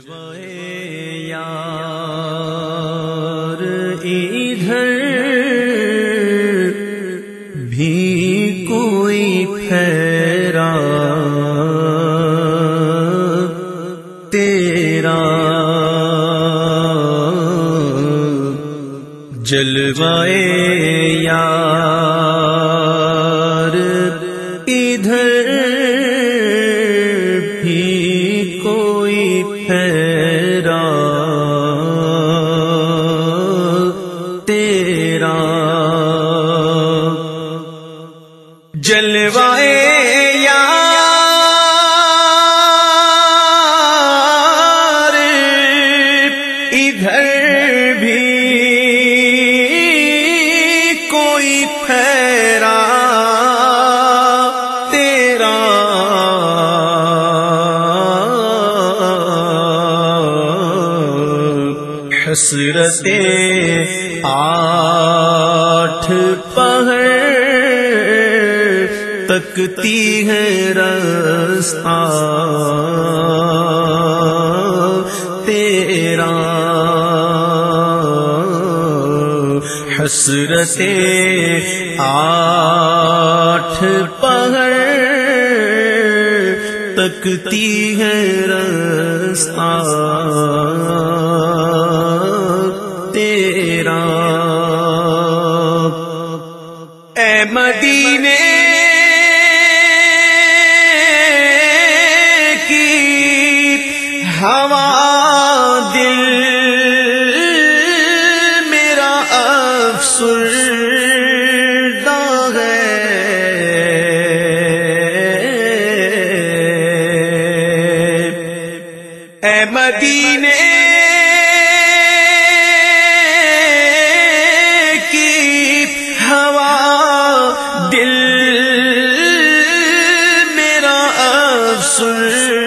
جلوائے یار ادھر بھی کوئی پھیرا تیرا جلوائے یار ادھر جلوائے یار۔ ادھر بھی کوئی پھیرا تیرا۔ حسرت آٹھ پہر تکتی ہے رستہ تیرا حسرت آٹھ پہر تکتی ہے رستہ ہوا دل میرا افسردہ ہے۔ اے مدینے کی ہوا دل میرا افسردہ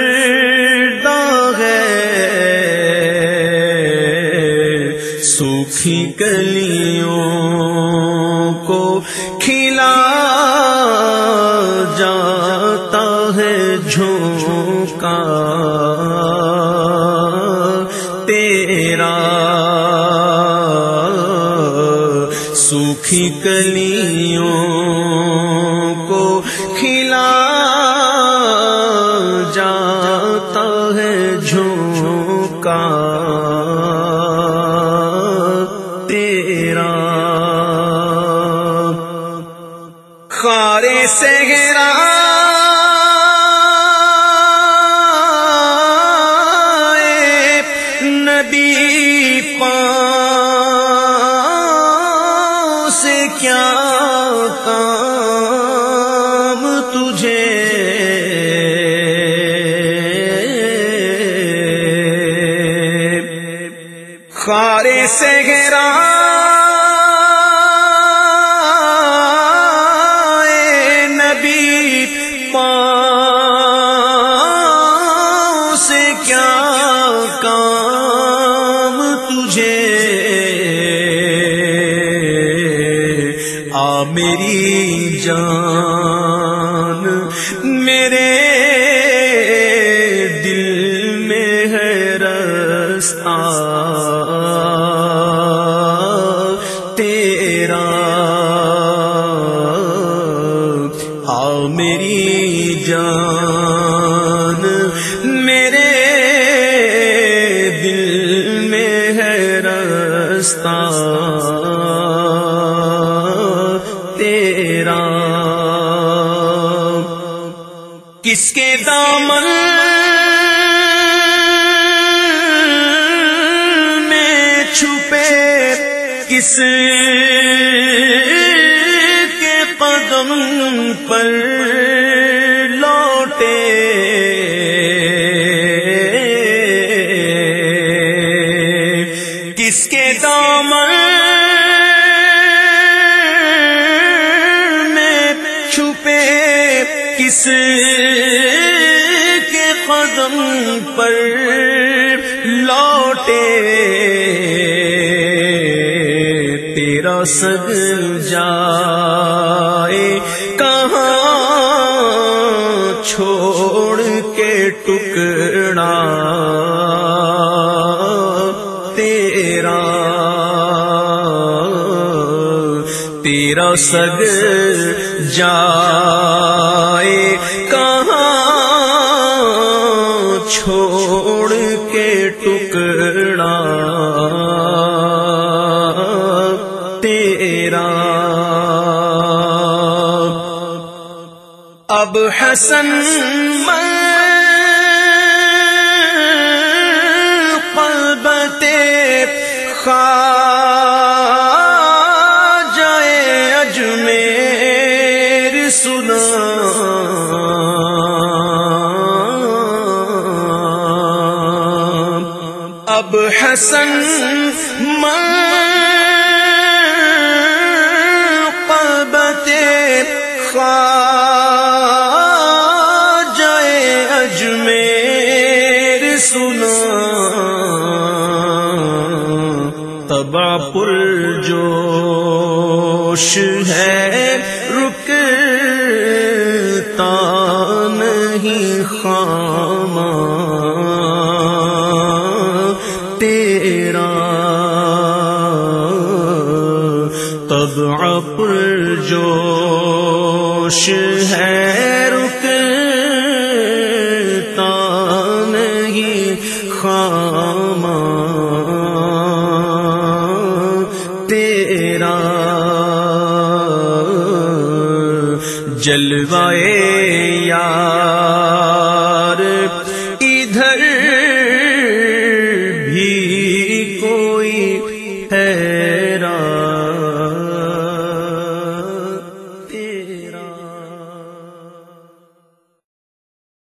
سوکھی کلیوں کو کھلا جاتا ہے جھونکا۔ تیرا سوکھی کلیوں کو کھلا تیرا۔ خارے سہرا ندی پاؤں سے کیا کام تجھے؟ خارے سہرا نبی سے کیا کام میری جان میرے دل میں ہے رستہ تیرا کس کے دامن میں چھپے کس قدم پر لوٹے۔ کس کے دامن میں چھپے، کس کے قدم پر لوٹے۔ تیرا سگ جائے ٹکڑا تیرا تیرا سگ جائے کہاں چھوڑ کے ٹکڑا تیرا اب حسن من جائے اجمیر سنا۔ اب حسن ماں پبتے خواہ تبا پل جوش ہے رک نہیں خام تیرا تب پر جوش ہے رکتا جلوائے